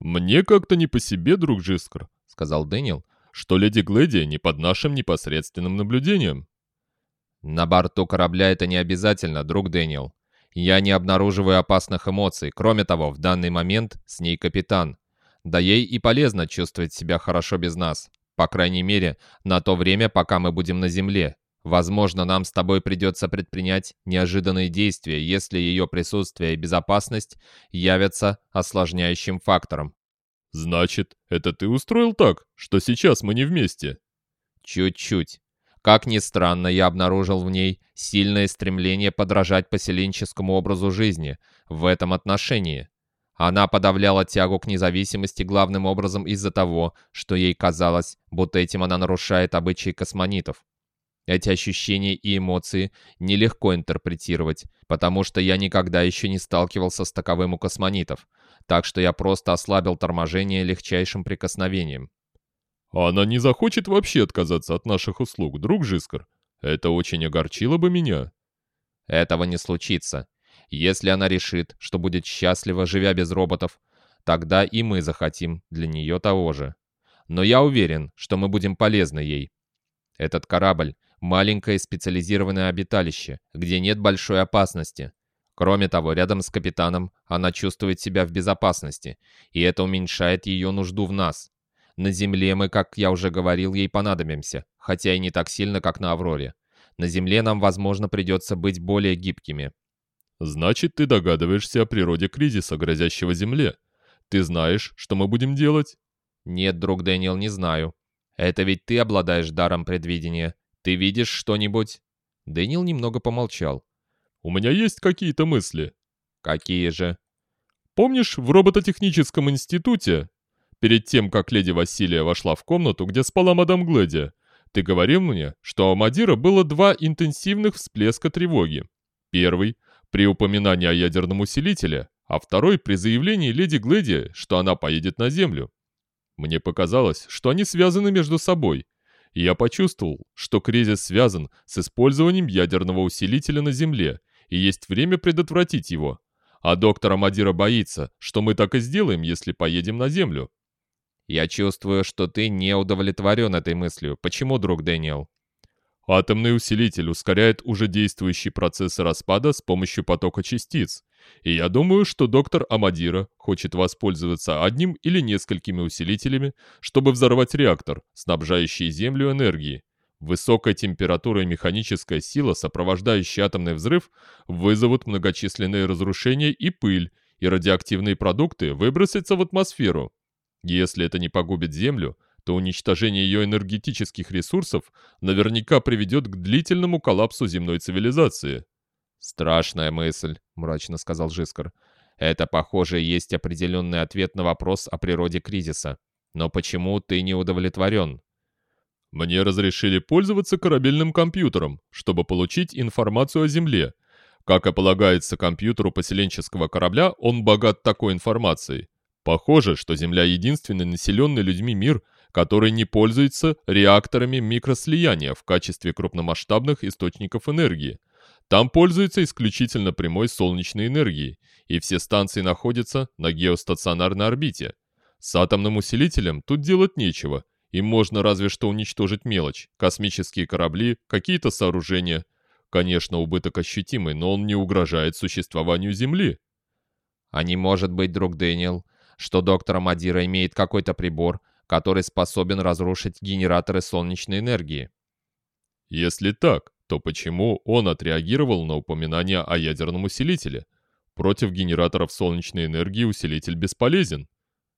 «Мне как-то не по себе, друг Жискар», — сказал Дэниел, «что леди Глэдия не под нашим непосредственным наблюдением». «На борту корабля это не обязательно, друг Дэниел. Я не обнаруживаю опасных эмоций. Кроме того, в данный момент с ней капитан. Да ей и полезно чувствовать себя хорошо без нас. По крайней мере, на то время, пока мы будем на Земле. Возможно, нам с тобой придется предпринять неожиданные действия, если ее присутствие и безопасность явятся осложняющим фактором. «Значит, это ты устроил так, что сейчас мы не вместе?» «Чуть-чуть. Как ни странно, я обнаружил в ней сильное стремление подражать поселенческому образу жизни в этом отношении. Она подавляла тягу к независимости главным образом из-за того, что ей казалось, будто этим она нарушает обычаи космонитов. Эти ощущения и эмоции нелегко интерпретировать, потому что я никогда еще не сталкивался с таковым у космонитов, так что я просто ослабил торможение легчайшим прикосновением. «Она не захочет вообще отказаться от наших услуг, друг Жискар. Это очень огорчило бы меня». «Этого не случится. Если она решит, что будет счастлива, живя без роботов, тогда и мы захотим для нее того же. Но я уверен, что мы будем полезны ей. Этот корабль маленькое специализированное обиталище, где нет большой опасности. Кроме того, рядом с капитаном она чувствует себя в безопасности, и это уменьшает ее нужду в нас. На Земле мы, как я уже говорил, ей понадобимся, хотя и не так сильно, как на Авроре. На Земле нам, возможно, придется быть более гибкими. Значит, ты догадываешься о природе кризиса, грозящего Земле. Ты знаешь, что мы будем делать? Нет, друг Дэниел, не знаю. Это ведь ты обладаешь даром предвидения. Ты видишь что-нибудь?» Дэниел немного помолчал. «У меня есть какие-то мысли». «Какие же?» «Помнишь, в робототехническом институте, перед тем, как леди Василия вошла в комнату, где спала мадам Глэдия, ты говорил мне, что у Мадира было два интенсивных всплеска тревоги. Первый — при упоминании о ядерном усилителе, а второй — при заявлении леди Глэдия, что она поедет на Землю. Мне показалось, что они связаны между собой, я почувствовал, что кризис связан с использованием ядерного усилителя на Земле, и есть время предотвратить его. А доктор Амадира боится, что мы так и сделаем, если поедем на Землю. Я чувствую, что ты не удовлетворен этой мыслью. Почему, друг Дэниел? Атомный усилитель ускоряет уже действующий процесс распада с помощью потока частиц. И я думаю, что доктор Амадира хочет воспользоваться одним или несколькими усилителями, чтобы взорвать реактор, снабжающий Землю энергией. Высокая температура и механическая сила, сопровождающие атомный взрыв, вызовут многочисленные разрушения и пыль, и радиоактивные продукты выбросятся в атмосферу. Если это не погубит Землю, то уничтожение ее энергетических ресурсов наверняка приведет к длительному коллапсу земной цивилизации. «Страшная мысль», — мрачно сказал Жискар. «Это, похоже, есть определенный ответ на вопрос о природе кризиса. Но почему ты не удовлетворен?» «Мне разрешили пользоваться корабельным компьютером, чтобы получить информацию о Земле. Как и полагается компьютеру поселенческого корабля, он богат такой информацией. Похоже, что Земля единственный населенный людьми мир, который не пользуется реакторами микрослияния в качестве крупномасштабных источников энергии. Там пользуются исключительно прямой солнечной энергией, и все станции находятся на геостационарной орбите. С атомным усилителем тут делать нечего, им можно разве что уничтожить мелочь, космические корабли, какие-то сооружения. Конечно, убыток ощутимый, но он не угрожает существованию Земли. А не может быть, друг Дэниел, что доктор Амадира имеет какой-то прибор, который способен разрушить генераторы солнечной энергии? Если так, то почему он отреагировал на упоминание о ядерном усилителе? Против генераторов солнечной энергии усилитель бесполезен.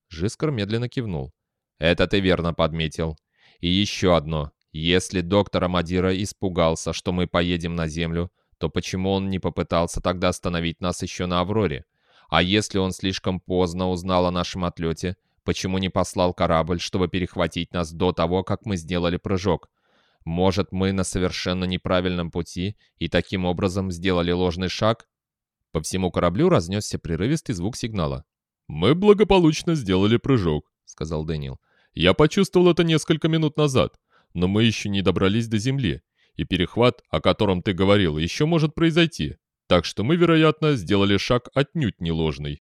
Жискар медленно кивнул. Это ты верно подметил. И еще одно. Если доктор Амадира испугался, что мы поедем на Землю, то почему он не попытался тогда остановить нас еще на Авроре? А если он слишком поздно узнал о нашем отлете, почему не послал корабль, чтобы перехватить нас до того, как мы сделали прыжок? Может, мы на совершенно неправильном пути и таким образом сделали ложный шаг? По всему кораблю разнесся прерывистый звук сигнала. «Мы благополучно сделали прыжок», — сказал Дэниел. «Я почувствовал это несколько минут назад, но мы еще не добрались до Земли, и перехват, о котором ты говорил, еще может произойти, так что мы, вероятно, сделали шаг отнюдь не ложный».